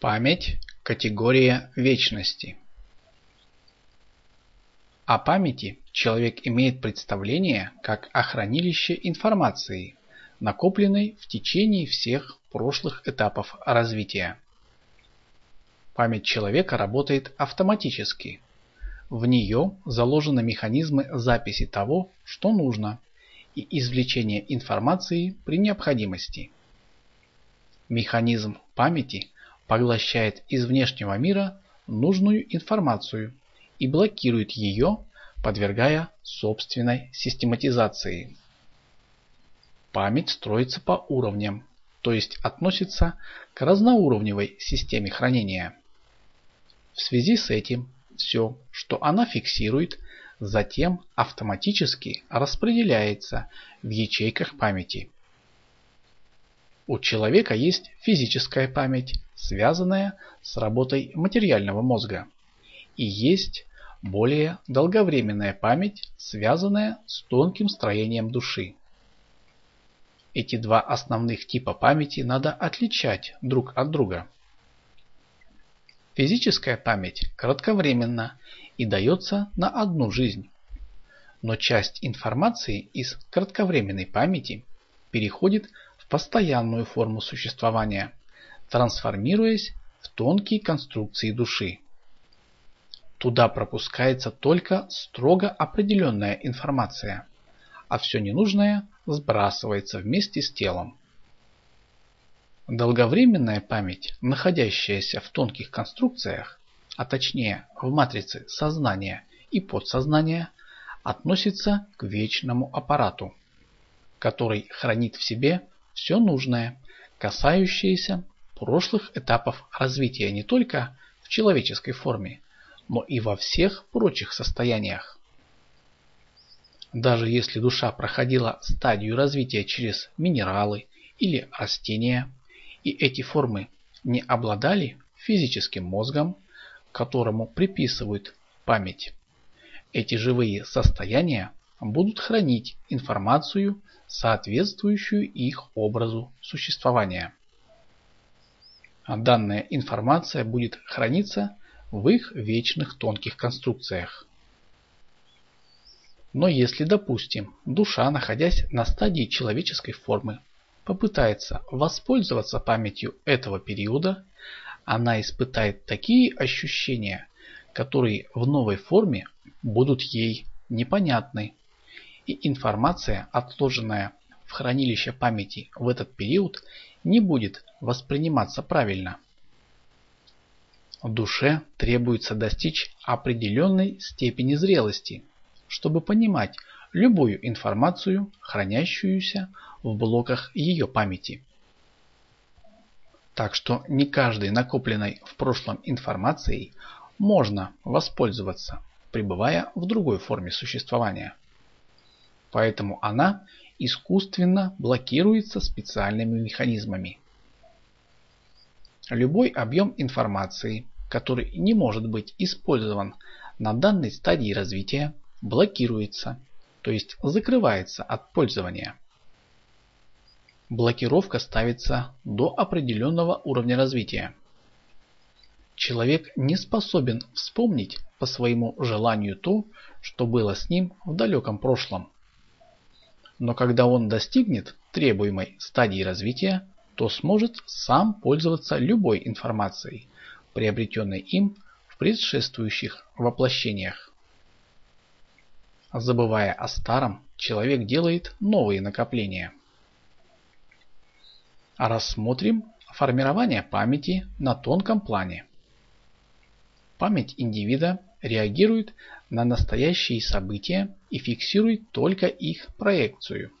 Память – категория вечности. О памяти человек имеет представление как о хранилище информации, накопленной в течение всех прошлых этапов развития. Память человека работает автоматически. В нее заложены механизмы записи того, что нужно, и извлечения информации при необходимости. Механизм памяти поглощает из внешнего мира нужную информацию и блокирует ее, подвергая собственной систематизации. Память строится по уровням, то есть относится к разноуровневой системе хранения. В связи с этим все, что она фиксирует, затем автоматически распределяется в ячейках памяти. У человека есть физическая память, связанная с работой материального мозга. И есть более долговременная память, связанная с тонким строением души. Эти два основных типа памяти надо отличать друг от друга. Физическая память кратковременна и дается на одну жизнь. Но часть информации из кратковременной памяти переходит постоянную форму существования, трансформируясь в тонкие конструкции души. Туда пропускается только строго определенная информация, а все ненужное сбрасывается вместе с телом. Долговременная память, находящаяся в тонких конструкциях, а точнее в матрице сознания и подсознания, относится к вечному аппарату, который хранит в себе все нужное, касающееся прошлых этапов развития не только в человеческой форме, но и во всех прочих состояниях. Даже если душа проходила стадию развития через минералы или растения, и эти формы не обладали физическим мозгом, которому приписывают память, эти живые состояния будут хранить информацию соответствующую их образу существования. Данная информация будет храниться в их вечных тонких конструкциях. Но если, допустим, душа, находясь на стадии человеческой формы, попытается воспользоваться памятью этого периода, она испытает такие ощущения, которые в новой форме будут ей непонятны и информация, отложенная в хранилище памяти в этот период, не будет восприниматься правильно. Душе требуется достичь определенной степени зрелости, чтобы понимать любую информацию, хранящуюся в блоках ее памяти. Так что не каждой накопленной в прошлом информацией можно воспользоваться, пребывая в другой форме существования. Поэтому она искусственно блокируется специальными механизмами. Любой объем информации, который не может быть использован на данной стадии развития, блокируется, то есть закрывается от пользования. Блокировка ставится до определенного уровня развития. Человек не способен вспомнить по своему желанию то, что было с ним в далеком прошлом. Но когда он достигнет требуемой стадии развития, то сможет сам пользоваться любой информацией, приобретенной им в предшествующих воплощениях. Забывая о старом, человек делает новые накопления. Рассмотрим формирование памяти на тонком плане. Память индивида реагирует на настоящие события и фиксирует только их проекцию.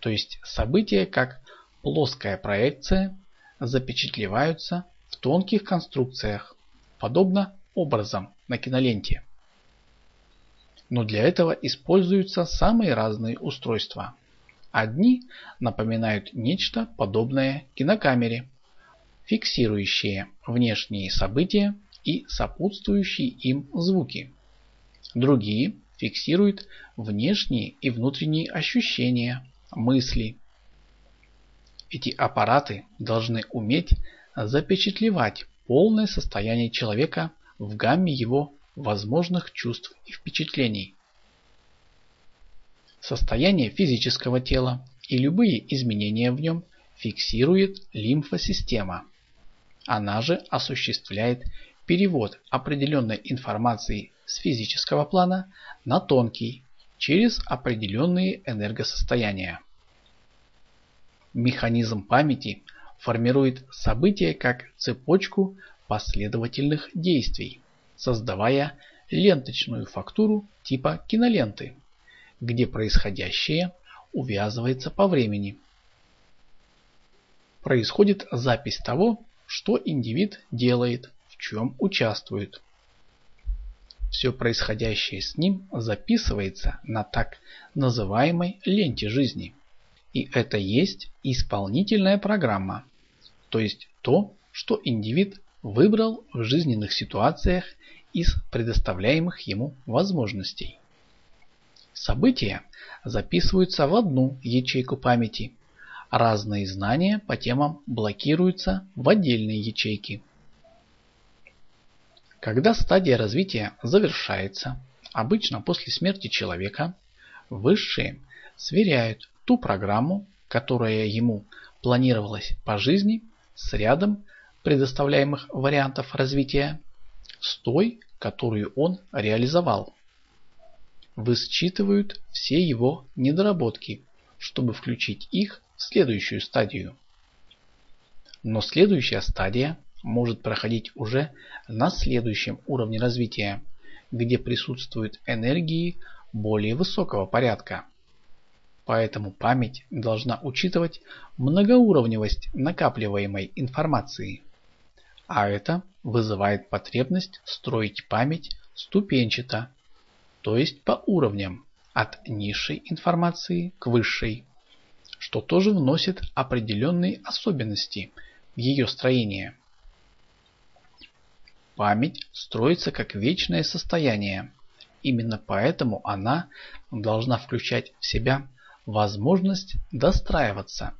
То есть события как плоская проекция запечатлеваются в тонких конструкциях, подобно образом на киноленте. Но для этого используются самые разные устройства. Одни напоминают нечто подобное кинокамере, фиксирующие внешние события и сопутствующие им звуки. Другие фиксируют внешние и внутренние ощущения, мысли. Эти аппараты должны уметь запечатлевать полное состояние человека в гамме его возможных чувств и впечатлений. Состояние физического тела и любые изменения в нем фиксирует лимфосистема. Она же осуществляет перевод определенной информации с физического плана на тонкий через определенные энергосостояния. Механизм памяти формирует события как цепочку последовательных действий, создавая ленточную фактуру типа киноленты, где происходящее увязывается по времени. Происходит запись того, что индивид делает, чем участвует. Все происходящее с ним записывается на так называемой ленте жизни. И это есть исполнительная программа, то есть то, что индивид выбрал в жизненных ситуациях из предоставляемых ему возможностей. События записываются в одну ячейку памяти, разные знания по темам блокируются в отдельные ячейки. Когда стадия развития завершается, обычно после смерти человека, высшие сверяют ту программу, которая ему планировалась по жизни, с рядом предоставляемых вариантов развития, с той, которую он реализовал. Высчитывают все его недоработки, чтобы включить их в следующую стадию. Но следующая стадия может проходить уже на следующем уровне развития, где присутствуют энергии более высокого порядка. Поэтому память должна учитывать многоуровневость накапливаемой информации. А это вызывает потребность строить память ступенчато, то есть по уровням, от низшей информации к высшей, что тоже вносит определенные особенности в ее строение. Память строится как вечное состояние. Именно поэтому она должна включать в себя возможность достраиваться,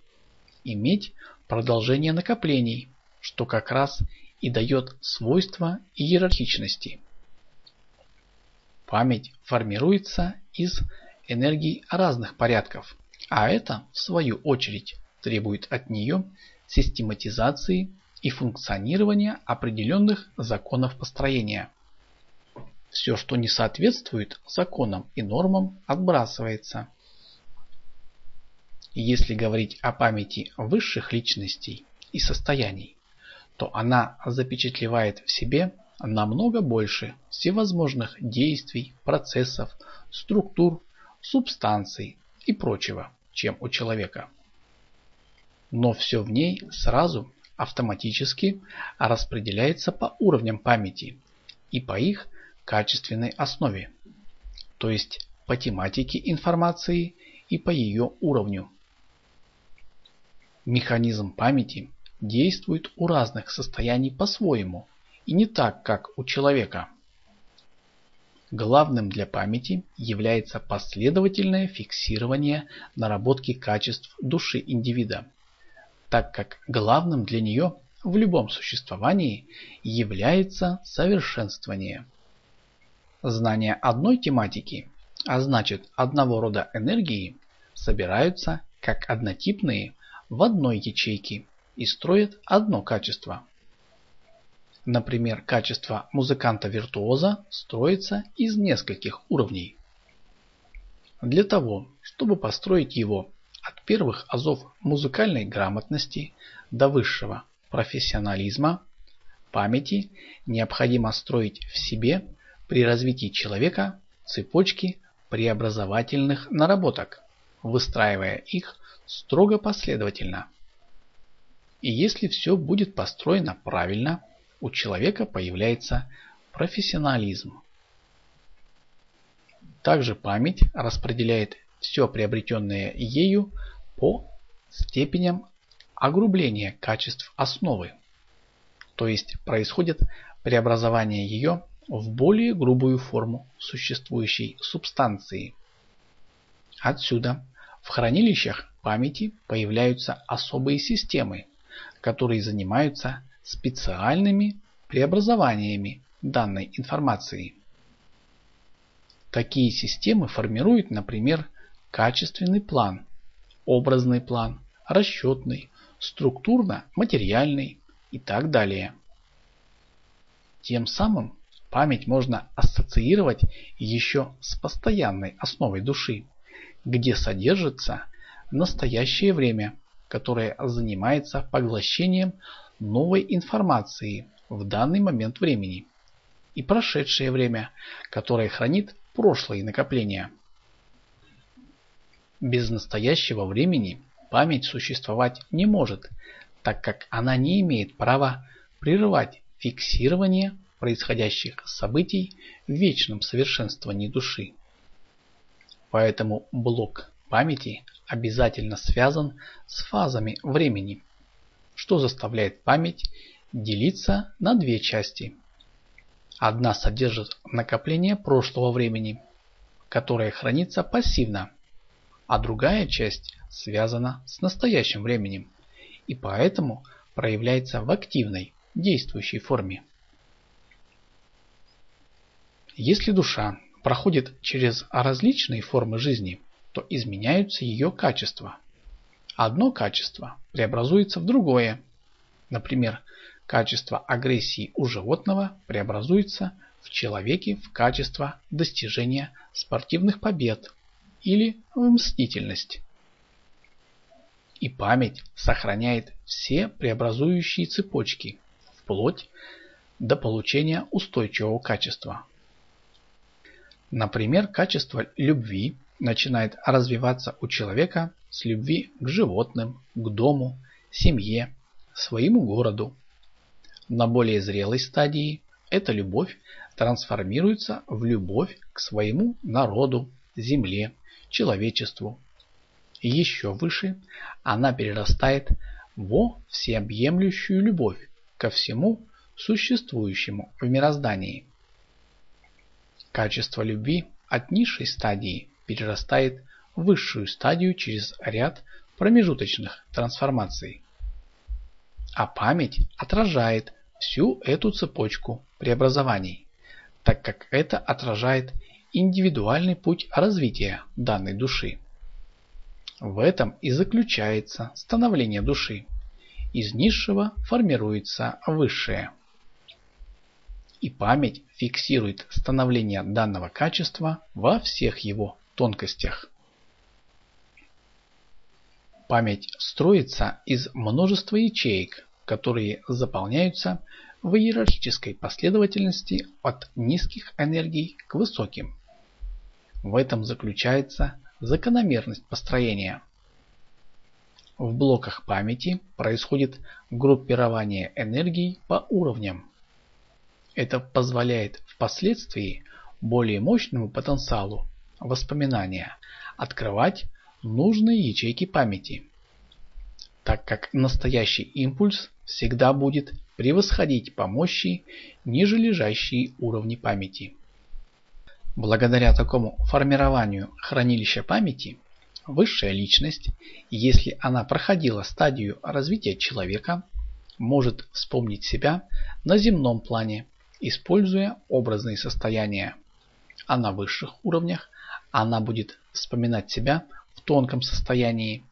иметь продолжение накоплений, что как раз и дает свойства иерархичности. Память формируется из энергий разных порядков, а это, в свою очередь, требует от нее систематизации и функционирования определенных законов построения. Все, что не соответствует законам и нормам, отбрасывается. Если говорить о памяти высших личностей и состояний, то она запечатлевает в себе намного больше всевозможных действий, процессов, структур, субстанций и прочего, чем у человека. Но все в ней сразу автоматически распределяется по уровням памяти и по их качественной основе, то есть по тематике информации и по ее уровню. Механизм памяти действует у разных состояний по-своему и не так, как у человека. Главным для памяти является последовательное фиксирование наработки качеств души индивида так как главным для нее в любом существовании является совершенствование. Знания одной тематики, а значит одного рода энергии, собираются как однотипные в одной ячейке и строят одно качество. Например, качество музыканта-виртуоза строится из нескольких уровней. Для того, чтобы построить его от первых азов музыкальной грамотности до высшего профессионализма, памяти необходимо строить в себе при развитии человека цепочки преобразовательных наработок, выстраивая их строго последовательно. И если все будет построено правильно, у человека появляется профессионализм. Также память распределяет все приобретенное ею по степеням огрубления качеств основы. То есть происходит преобразование ее в более грубую форму существующей субстанции. Отсюда в хранилищах памяти появляются особые системы, которые занимаются специальными преобразованиями данной информации. Такие системы формируют, например, качественный план, образный план, расчетный, структурно-материальный и так далее. Тем самым память можно ассоциировать еще с постоянной основой души, где содержится настоящее время, которое занимается поглощением новой информации в данный момент времени, и прошедшее время, которое хранит прошлые накопления. Без настоящего времени память существовать не может, так как она не имеет права прерывать фиксирование происходящих событий в вечном совершенствовании души. Поэтому блок памяти обязательно связан с фазами времени, что заставляет память делиться на две части. Одна содержит накопление прошлого времени, которое хранится пассивно, а другая часть связана с настоящим временем и поэтому проявляется в активной, действующей форме. Если душа проходит через различные формы жизни, то изменяются ее качества. Одно качество преобразуется в другое. Например, качество агрессии у животного преобразуется в человеке в качество достижения спортивных побед или в мстительность. И память сохраняет все преобразующие цепочки, вплоть до получения устойчивого качества. Например, качество любви начинает развиваться у человека с любви к животным, к дому, семье, своему городу. На более зрелой стадии эта любовь трансформируется в любовь к своему народу, земле, человечеству. И еще выше она перерастает во всеобъемлющую любовь ко всему существующему в мироздании. Качество любви от низшей стадии перерастает в высшую стадию через ряд промежуточных трансформаций. А память отражает всю эту цепочку преобразований, так как это отражает индивидуальный путь развития данной души. В этом и заключается становление души. Из низшего формируется высшее и память фиксирует становление данного качества во всех его тонкостях. Память строится из множества ячеек, которые заполняются в иерархической последовательности от низких энергий к высоким. В этом заключается закономерность построения. В блоках памяти происходит группирование энергий по уровням. Это позволяет впоследствии более мощному потенциалу воспоминания открывать нужные ячейки памяти, так как настоящий импульс всегда будет превосходить по мощи ниже лежащие уровни памяти. Благодаря такому формированию хранилища памяти, высшая личность, если она проходила стадию развития человека, может вспомнить себя на земном плане используя образные состояния. А на высших уровнях она будет вспоминать себя в тонком состоянии,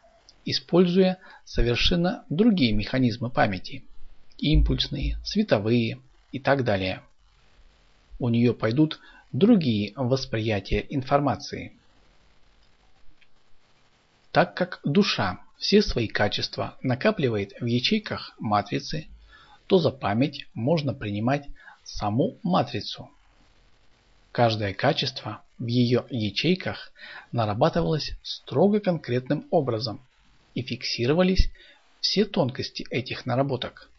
используя совершенно другие механизмы памяти – импульсные, световые и так далее. У нее пойдут другие восприятия информации. Так как душа все свои качества накапливает в ячейках матрицы, то за память можно принимать саму матрицу. Каждое качество в ее ячейках нарабатывалось строго конкретным образом и фиксировались все тонкости этих наработок.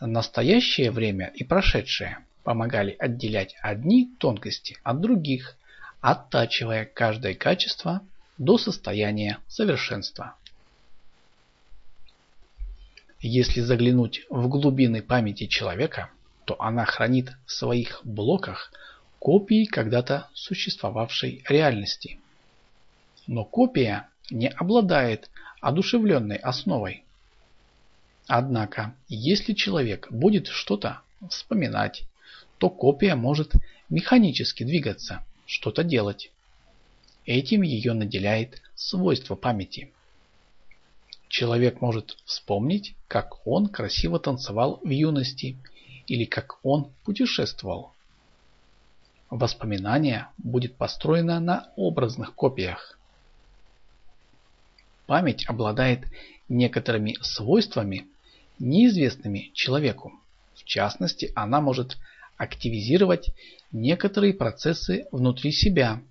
Настоящее время и прошедшее помогали отделять одни тонкости от других, оттачивая каждое качество до состояния совершенства. Если заглянуть в глубины памяти человека, то она хранит в своих блоках копии когда-то существовавшей реальности. Но копия не обладает одушевленной основой. Однако, если человек будет что-то вспоминать, то копия может механически двигаться, что-то делать. Этим ее наделяет свойство памяти. Человек может вспомнить, как он красиво танцевал в юности или как он путешествовал. Воспоминание будет построено на образных копиях. Память обладает некоторыми свойствами, неизвестными человеку. В частности, она может активизировать некоторые процессы внутри себя,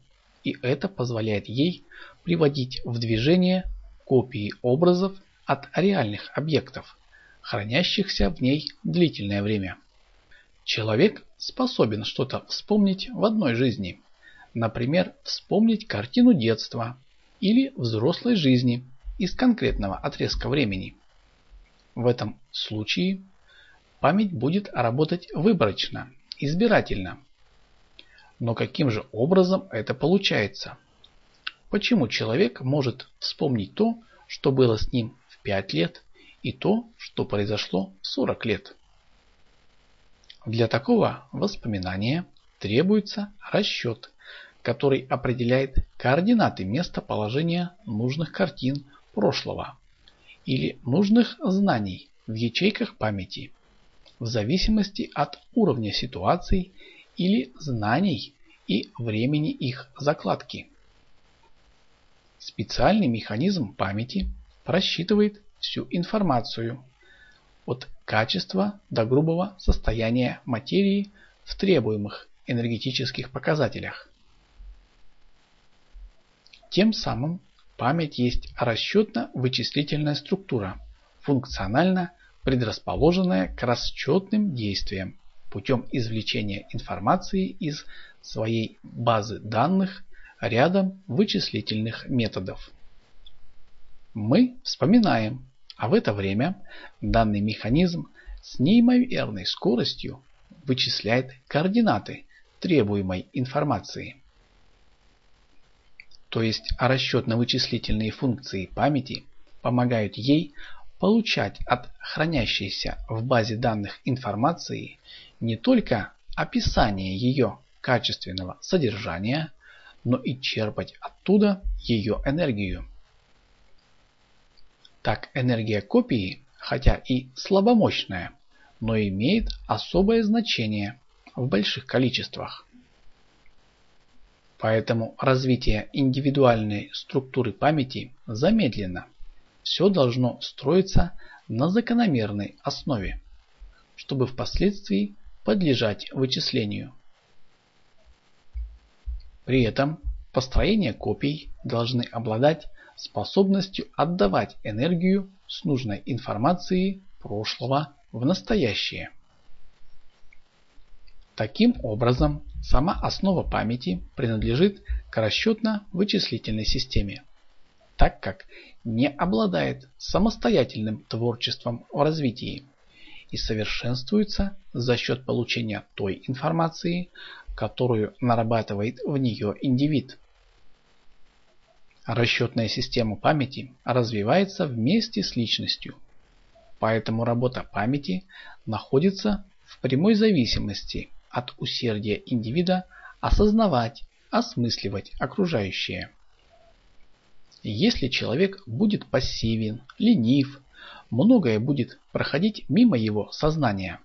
и это позволяет ей приводить в движение копии образов от реальных объектов, хранящихся в ней длительное время. Человек способен что-то вспомнить в одной жизни, например, вспомнить картину детства или взрослой жизни из конкретного отрезка времени. В этом случае память будет работать выборочно, избирательно. Но каким же образом это получается? Почему человек может вспомнить то, что было с ним в 5 лет, и то, что произошло в 40 лет? Для такого воспоминания требуется расчет, который определяет координаты местоположения нужных картин прошлого или нужных знаний в ячейках памяти в зависимости от уровня ситуаций или знаний и времени их закладки. Специальный механизм памяти просчитывает всю информацию от качества до грубого состояния материи в требуемых энергетических показателях. Тем самым Память есть расчетно-вычислительная структура, функционально предрасположенная к расчетным действиям путем извлечения информации из своей базы данных рядом вычислительных методов. Мы вспоминаем, а в это время данный механизм с неимоверной скоростью вычисляет координаты требуемой информации то есть расчетно-вычислительные функции памяти, помогают ей получать от хранящейся в базе данных информации не только описание ее качественного содержания, но и черпать оттуда ее энергию. Так энергия копии, хотя и слабомощная, но имеет особое значение в больших количествах. Поэтому развитие индивидуальной структуры памяти замедлено. Все должно строиться на закономерной основе, чтобы впоследствии подлежать вычислению. При этом построения копий должны обладать способностью отдавать энергию с нужной информации прошлого в настоящее. Таким образом, Сама основа памяти принадлежит к расчетно-вычислительной системе, так как не обладает самостоятельным творчеством в развитии и совершенствуется за счет получения той информации, которую нарабатывает в нее индивид. Расчетная система памяти развивается вместе с личностью, поэтому работа памяти находится в прямой зависимости от усердия индивида осознавать, осмысливать окружающее. Если человек будет пассивен, ленив, многое будет проходить мимо его сознания,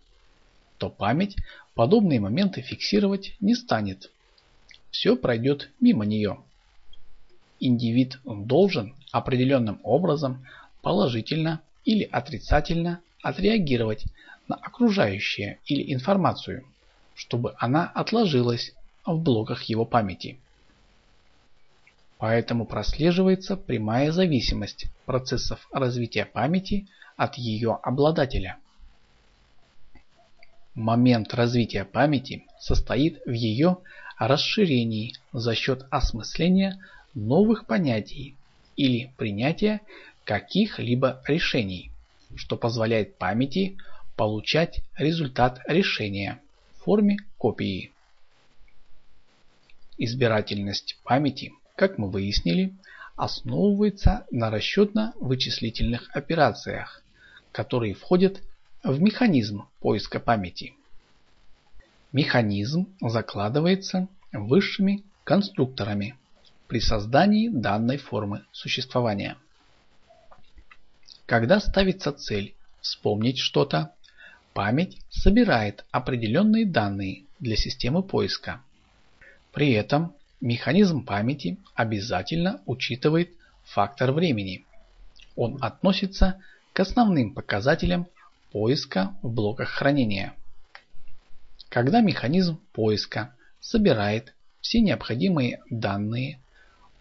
то память подобные моменты фиксировать не станет. Все пройдет мимо нее. Индивид должен определенным образом положительно или отрицательно отреагировать на окружающее или информацию чтобы она отложилась в блоках его памяти. Поэтому прослеживается прямая зависимость процессов развития памяти от ее обладателя. Момент развития памяти состоит в ее расширении за счет осмысления новых понятий или принятия каких-либо решений, что позволяет памяти получать результат решения форме копии. Избирательность памяти, как мы выяснили, основывается на расчетно-вычислительных операциях, которые входят в механизм поиска памяти. Механизм закладывается высшими конструкторами при создании данной формы существования. Когда ставится цель вспомнить что-то, память собирает определенные данные для системы поиска. При этом механизм памяти обязательно учитывает фактор времени. Он относится к основным показателям поиска в блоках хранения. Когда механизм поиска собирает все необходимые данные,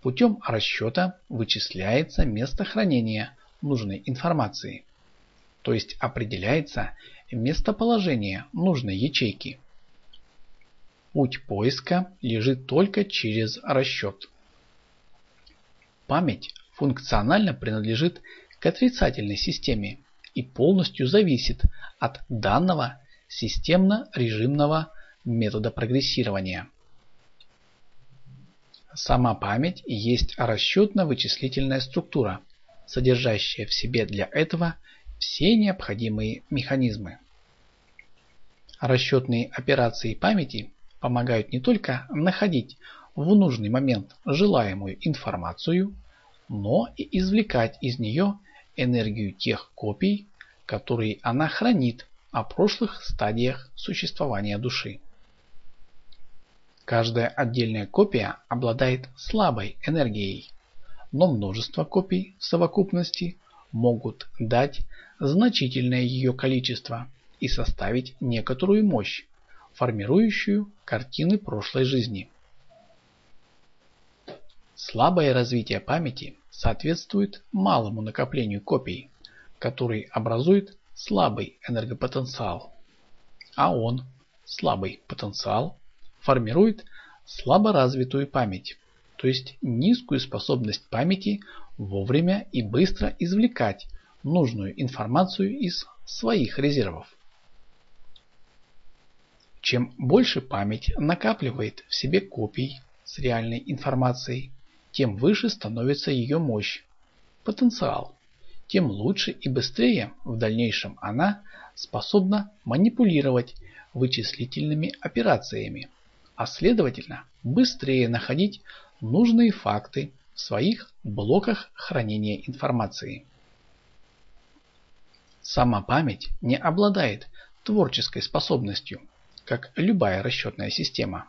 путем расчета вычисляется место хранения нужной информации, то есть определяется местоположение нужной ячейки. Путь поиска лежит только через расчет. Память функционально принадлежит к отрицательной системе и полностью зависит от данного системно-режимного метода прогрессирования. Сама память есть расчетно-вычислительная структура, содержащая в себе для этого все необходимые механизмы. Расчетные операции памяти помогают не только находить в нужный момент желаемую информацию, но и извлекать из нее энергию тех копий, которые она хранит о прошлых стадиях существования души. Каждая отдельная копия обладает слабой энергией, но множество копий в совокупности могут дать значительное ее количество и составить некоторую мощь, формирующую картины прошлой жизни. Слабое развитие памяти соответствует малому накоплению копий, который образует слабый энергопотенциал, а он, слабый потенциал, формирует слаборазвитую память, то есть низкую способность памяти вовремя и быстро извлекать нужную информацию из своих резервов. Чем больше память накапливает в себе копий с реальной информацией, тем выше становится ее мощь, потенциал, тем лучше и быстрее в дальнейшем она способна манипулировать вычислительными операциями, а следовательно быстрее находить нужные факты в своих блоках хранения информации. Сама память не обладает творческой способностью – как любая расчетная система.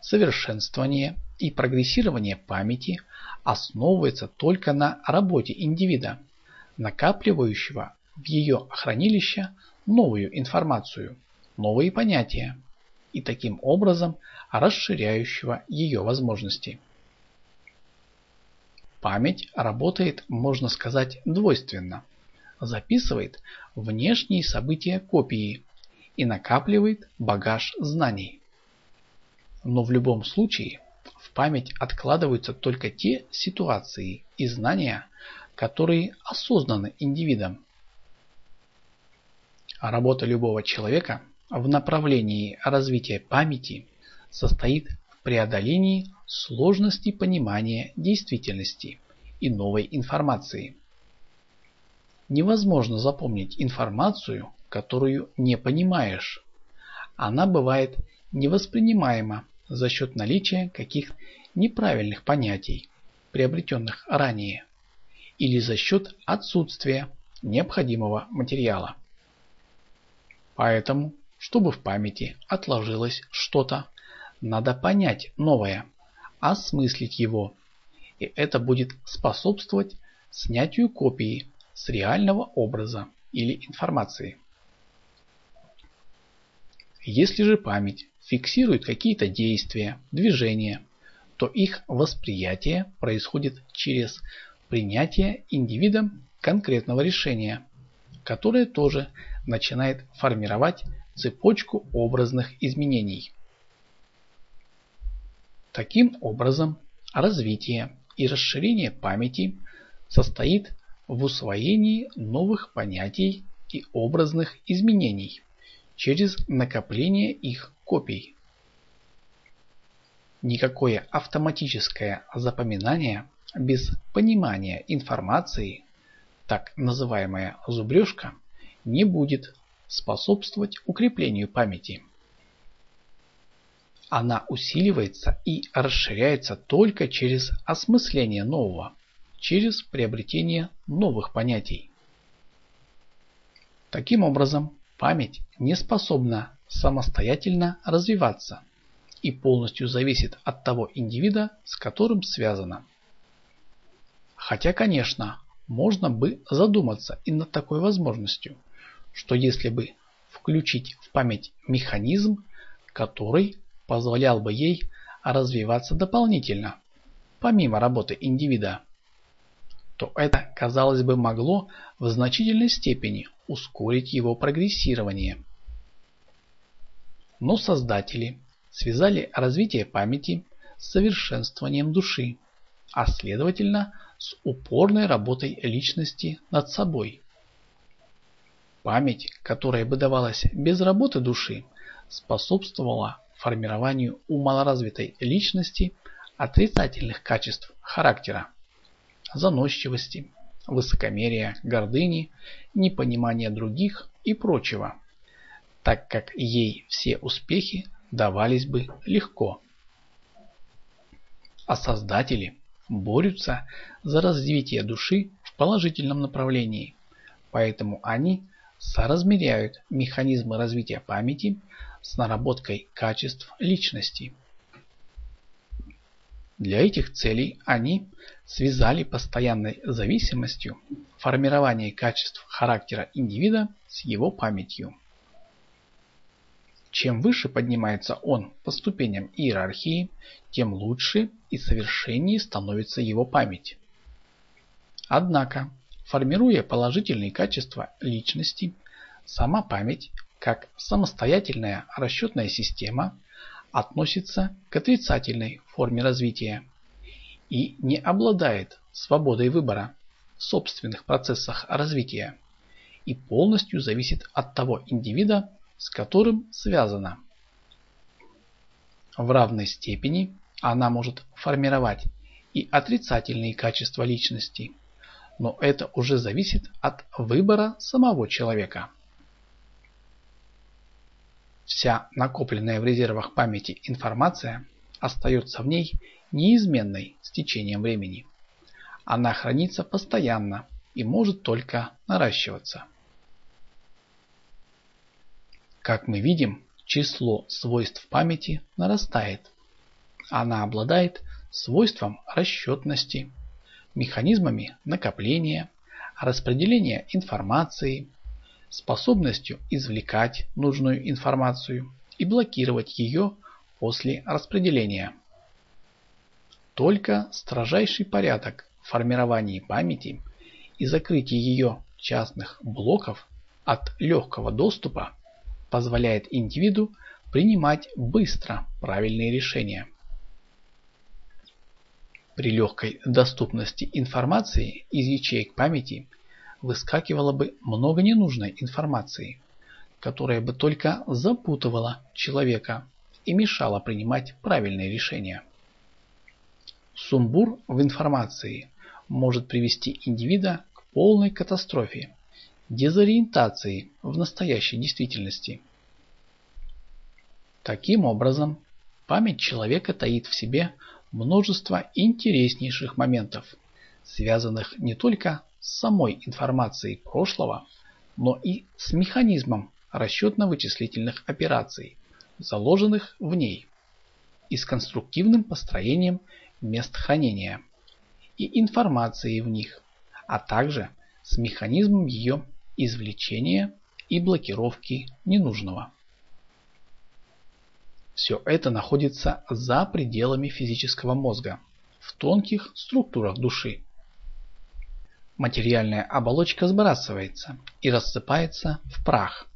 Совершенствование и прогрессирование памяти основывается только на работе индивида, накапливающего в ее хранилище новую информацию, новые понятия и таким образом расширяющего ее возможности. Память работает, можно сказать, двойственно. Записывает внешние события копии и накапливает багаж знаний. Но в любом случае в память откладываются только те ситуации и знания, которые осознаны индивидом. Работа любого человека в направлении развития памяти состоит в преодолении сложности понимания действительности и новой информации. Невозможно запомнить информацию, которую не понимаешь. Она бывает невоспринимаема за счет наличия каких неправильных понятий, приобретенных ранее, или за счет отсутствия необходимого материала. Поэтому, чтобы в памяти отложилось что-то, надо понять новое, осмыслить его, и это будет способствовать снятию копии с реального образа или информации. Если же память фиксирует какие-то действия, движения, то их восприятие происходит через принятие индивидом конкретного решения, которое тоже начинает формировать цепочку образных изменений. Таким образом, развитие и расширение памяти состоит в усвоении новых понятий и образных изменений через накопление их копий. Никакое автоматическое запоминание без понимания информации так называемая зубрежка не будет способствовать укреплению памяти. Она усиливается и расширяется только через осмысление нового, через приобретение новых понятий. Таким образом, память не способна самостоятельно развиваться и полностью зависит от того индивида, с которым связана. Хотя, конечно, можно бы задуматься и над такой возможностью, что если бы включить в память механизм, который позволял бы ей развиваться дополнительно, помимо работы индивида, то это, казалось бы, могло в значительной степени ускорить его прогрессирование. Но создатели связали развитие памяти с совершенствованием души, а следовательно с упорной работой личности над собой. Память, которая бы давалась без работы души, способствовала формированию у малоразвитой личности отрицательных качеств характера, заносчивости, высокомерия, гордыни, непонимания других и прочего, так как ей все успехи давались бы легко. А создатели борются за развитие души в положительном направлении, поэтому они соразмеряют механизмы развития памяти с наработкой качеств личности. Для этих целей они связали постоянной зависимостью формирование качеств характера индивида с его памятью. Чем выше поднимается он по ступеням иерархии, тем лучше и совершеннее становится его память. Однако, формируя положительные качества личности, сама память, как самостоятельная расчетная система, относится к отрицательной форме развития и не обладает свободой выбора в собственных процессах развития и полностью зависит от того индивида, с которым связана. В равной степени она может формировать и отрицательные качества личности, но это уже зависит от выбора самого человека. Вся накопленная в резервах памяти информация остается в ней неизменной с течением времени. Она хранится постоянно и может только наращиваться. Как мы видим, число свойств памяти нарастает. Она обладает свойством расчетности, механизмами накопления, распределения информации, способностью извлекать нужную информацию и блокировать ее после распределения. Только строжайший порядок в формировании памяти и закрытие ее частных блоков от легкого доступа позволяет индивиду принимать быстро правильные решения. При легкой доступности информации из ячеек памяти выскакивало бы много ненужной информации, которая бы только запутывала человека и мешала принимать правильные решения. Сумбур в информации может привести индивида к полной катастрофе дезориентации в настоящей действительности. Таким образом, память человека таит в себе множество интереснейших моментов, связанных не только с самой информацией прошлого, но и с механизмом расчетно-вычислительных операций, заложенных в ней, и с конструктивным построением мест хранения и информации в них, а также с механизмом ее извлечения и блокировки ненужного. Все это находится за пределами физического мозга, в тонких структурах души. Материальная оболочка сбрасывается и рассыпается в прах,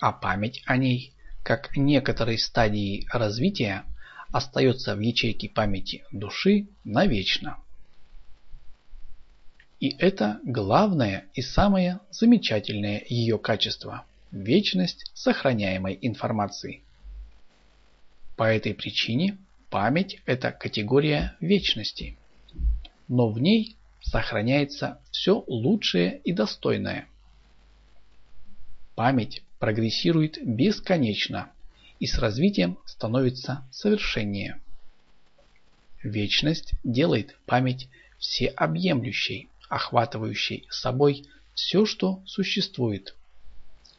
а память о ней, как некоторой стадии развития, остается в ячейке памяти души навечно. И это главное и самое замечательное ее качество – вечность сохраняемой информации. По этой причине память – это категория вечности. Но в ней сохраняется все лучшее и достойное. Память прогрессирует бесконечно и с развитием становится совершеннее. Вечность делает память всеобъемлющей, охватывающей собой все, что существует.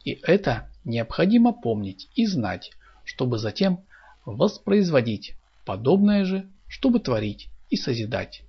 И это необходимо помнить и знать, чтобы затем воспроизводить подобное же, чтобы творить и созидать.